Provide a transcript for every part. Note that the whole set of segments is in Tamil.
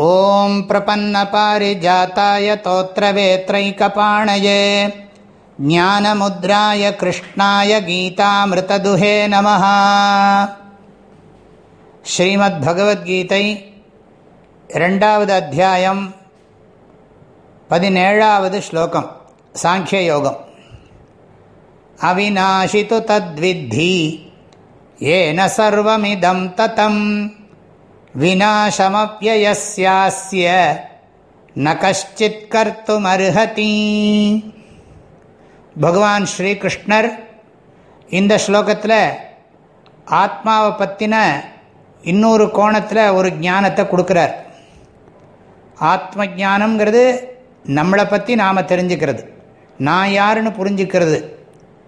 ॐ प्रपन्नपारिजाताय तोत्रवेत्रैकपाणये ज्ञानमुद्राय कृष्णाय गीतामृतदुहे नमः श्रीमद्भगवद्गीतै रण्डावद् अध्यायं पदिनेळावद् श्लोकं साङ्ख्ययोगम् अविनाशितु तद्विद्धि येन सर्वमिदं ततम् விநாசமப்பியஸ்யாஸ்ய ந கஷ்டித் கர்த்துமருஹதி பகவான் ஸ்ரீகிருஷ்ணர் இந்த ஸ்லோகத்தில் ஆத்மாவை பற்றின இன்னொரு கோணத்தில் ஒரு ஞானத்தை கொடுக்குறார். ஆத்ம ஜானம்ங்கிறது நம்மளை பற்றி நாம் தெரிஞ்சுக்கிறது. நான் யாருன்னு புரிஞ்சுக்கிறது.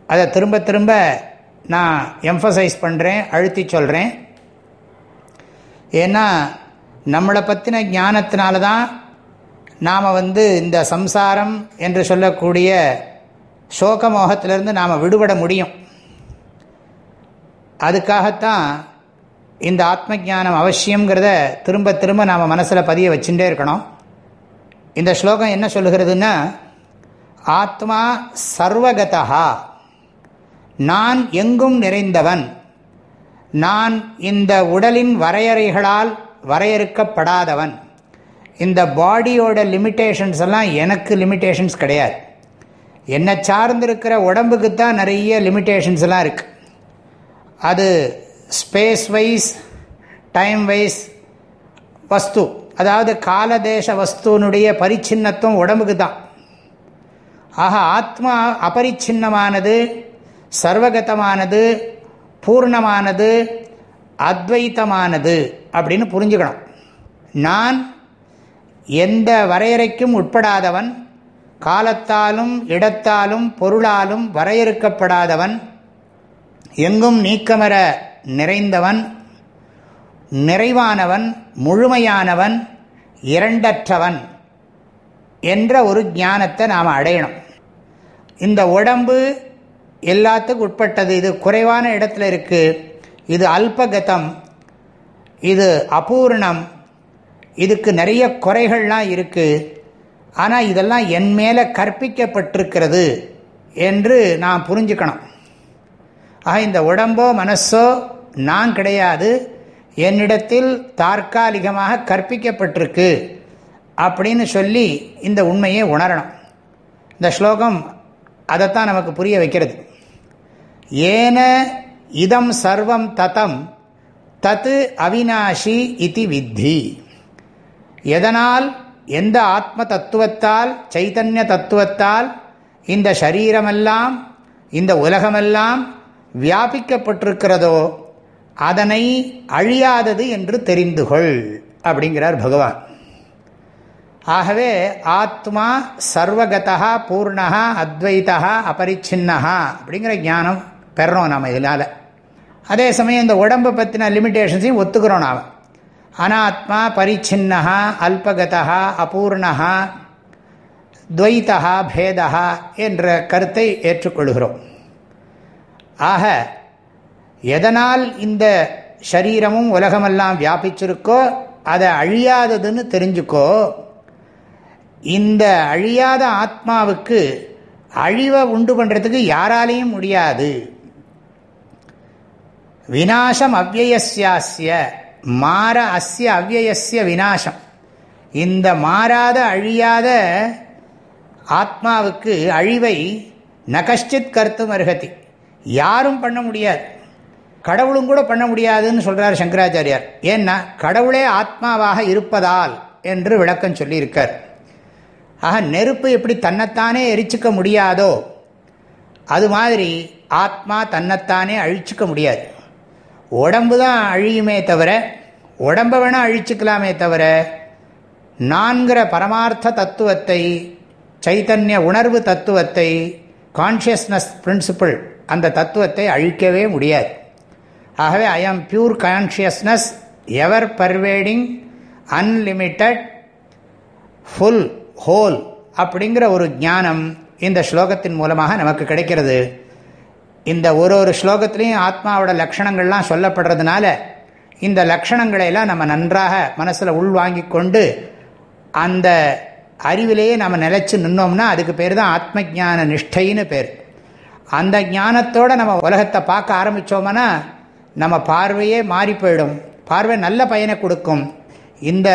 அதை திரும்ப திரும்ப நான் எம்ஃபசைஸ் பண்ணுறேன் அழுத்தி சொல்கிறேன் ஏன்னா நம்மளை பற்றின ஞானத்தினால தான் நாம் வந்து இந்த சம்சாரம் என்று சொல்லக்கூடிய சோகமோகத்திலிருந்து நாம் விடுபட முடியும். அதுக்காகத்தான் இந்த ஆத்ம ஜானம் அவசியங்கிறத திரும்ப திரும்ப நாம் மனசில் பதிய வச்சுட்டே இருக்கணும். இந்த ஸ்லோகம் என்ன சொல்லுகிறதுன்னா ஆத்மா சர்வகதா நான் எங்கும் நிறைந்தவன். நான் இந்த உடலின் வரையறைகளால் வரையறுக்கப்படாதவன். இந்த பாடியோட லிமிட்டேஷன்ஸ் எல்லாம் எனக்கு லிமிட்டேஷன்ஸ் கிடையாது. என்னை சார்ந்திருக்கிற உடம்புக்கு தான் நிறைய லிமிட்டேஷன்ஸ் எல்லாம் இருக்குது அது ஸ்பேஸ் வைஸ் டைம் வைஸ் வஸ்து. அதாவது காலதேச வஸ்துனுடைய பரிச்சின்னத்தும் உடம்புக்கு தான். ஆக ஆத்மா அபரிச்சின்னமானது சர்வகதமானது பூர்ணமானது அத்வைத்தமானது அப்படின்னு புரிஞ்சுக்கணும். நான் எந்த வரையறைக்கும் உட்படாதவன் காலத்தாலும் இடத்தாலும் பொருளாலும் வரையறுக்கப்படாதவன் எங்கும் நீக்கமர நிறைந்தவன் நிறைவானவன் முழுமையானவன் இரண்டற்றவன் என்ற ஒரு ஞானத்தை நாம் அடையணும். இந்த உடம்பு எல்லாத்துக்கும் உட்பட்டது. இது குறைவான இடத்துல இருக்குது இது அல்பகதம். இது அபூர்ணம். இதுக்கு நிறைய குறைகள்லாம் இருக்குது ஆனால் இதெல்லாம் என் மேலே கற்பிக்கப்பட்டிருக்கிறது என்று நான் புரிஞ்சுக்கணும். ஆக இந்த உடம்போ மனசோ நான் கிடையாது. என்னிடத்தில் தற்காலிகமாக கற்பிக்கப்பட்டிருக்கு அப்படின்னு சொல்லி இந்த உண்மையை உணரணும். இந்த ஸ்லோகம் அதைத்தான் நமக்கு புரிய வைக்கிறது. ஏன இதம் சர்வம் ததம் தத்து அவினாஷி இது வித்தி. எதனால்? எந்த ஆத்ம தத்துவத்தால் சைத்தன்ய தத்துவத்தால் இந்த சரீரமெல்லாம் இந்த உலகமெல்லாம் வியாபிக்கப்பட்டிருக்கிறதோ அதனை அழியாதது என்று தெரிந்து கொள் அப்படிங்கிறார் பகவான். ஆகவே ஆத்மா சர்வகதா பூர்ணா அத்வைதா அபரிச்சின்னா அப்படிங்கிற ஞானம் பெறணும் நாம் இதனால். அதே சமயம் இந்த உடம்பை பற்றின லிமிட்டேஷன்ஸையும் ஒத்துக்கிறோம் நாம். அனாத்மா பரிச்சின்னா அல்பகதா அபூர்ணா துவைத்தா பேதா என்ற கருத்தை ஏற்றுக்கொள்கிறோம். ஆக எதனால் இந்த சரீரமும் உலகமெல்லாம் வியாபிச்சிருக்கோ அதை அழியாததுன்னு தெரிஞ்சுக்கோ இந்த அழியாத ஆத்மாவுக்கு அழிவை உண்டு பண்ணுறதுக்கு யாராலையும் முடியாது. வினாசம் அவ்வயசியாசிய மாற அஸ்ய அவ்வயசிய வினாசம் இந்த மாறாத அழியாத ஆத்மாவுக்கு அழிவை நகஷ்டித் கருத்தும் அருகதி. யாரும் பண்ண முடியாது. கடவுளும் கூட பண்ண முடியாதுன்னு சொல்கிறார் சங்கராச்சாரியார். ஏன்னா கடவுளே ஆத்மாவாக இருப்பதால் என்று விளக்கம் சொல்லியிருக்கார். ஆக நெருப்பு எப்படி தன்னைத்தானே எரிச்சிக்க முடியாதோ அது மாதிரி ஆத்மா தன்னைத்தானே அழிச்சிக்க முடியாது. உடம்பு தான் அழியுமே தவிர உடம்பை வேணால் அழிச்சுக்கலாமே தவிர நான்கிற பரமார்த்த தத்துவத்தை சைத்தன்ய உணர்வு தத்துவத்தை கான்ஷியஸ்னஸ் பிரின்சிபிள் அந்த தத்துவத்தை அழிக்கவே முடியாது. ஆகவே I am pure consciousness ever pervading unlimited full whole அப்படிங்கிற ஒரு ஞானம் இந்த ஸ்லோகத்தின் மூலமாக நமக்கு கிடைக்கிறது. இந்த ஒரு ஒரு ஸ்லோகத்திலையும் ஆத்மாவோட லக்ஷணங்கள்லாம் சொல்லப்படுறதுனால இந்த லக்ஷணங்களை எல்லாம் நம்ம நன்றாக மனசில் உள்வாங்கி கொண்டு அந்த அறிவிலேயே நம்ம நிலச்சி நின்னோம்னா அதுக்கு பேர் தான் ஆத்ம ஜான நிஷ்டைன்னு பேர். அந்த ஞானத்தோடு நம்ம உலகத்தை பார்க்க ஆரம்பித்தோம்னா நம்ம பார்வையே மாறி போயிடும். பார்வை நல்ல பயனை கொடுக்கும். இந்த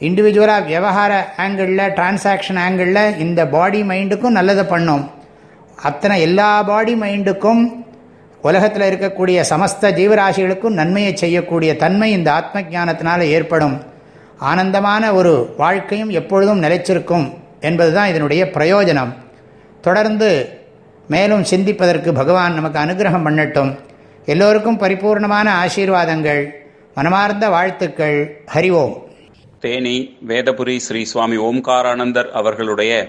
இண்டிவிஜுவலாக விவகார ஆங்கிளில் டிரான்சாக்ஷன் ஆங்கிளில் இந்த பாடி மைண்டுக்கும் நல்லதை பண்ணும். அத்தனை எல்லா பாடி மைண்டுக்கும் உலகத்தில் இருக்கக்கூடிய சமஸ்த ஜீவராசிகளுக்கும் நன்மையை செய்யக்கூடிய தன்மை இந்த ஆத்ம ஜானத்தினால் ஏற்படும். ஆனந்தமான ஒரு வாழ்க்கையும் எப்பொழுதும் நிலைச்சிருக்கும் என்பதுதான் இதனுடைய பிரயோஜனம். தொடர்ந்து மேலும் சிந்திப்பதற்கு பகவான் நமக்கு அனுகிரகம் பண்ணட்டும். எல்லோருக்கும் பரிபூர்ணமான ஆசீர்வாதங்கள் மனமார்ந்த வாழ்த்துக்கள். ஹரிவோம் தேனி வேதபுரி ஸ்ரீ சுவாமி ஓம்காரானந்தர் அவர்களுடைய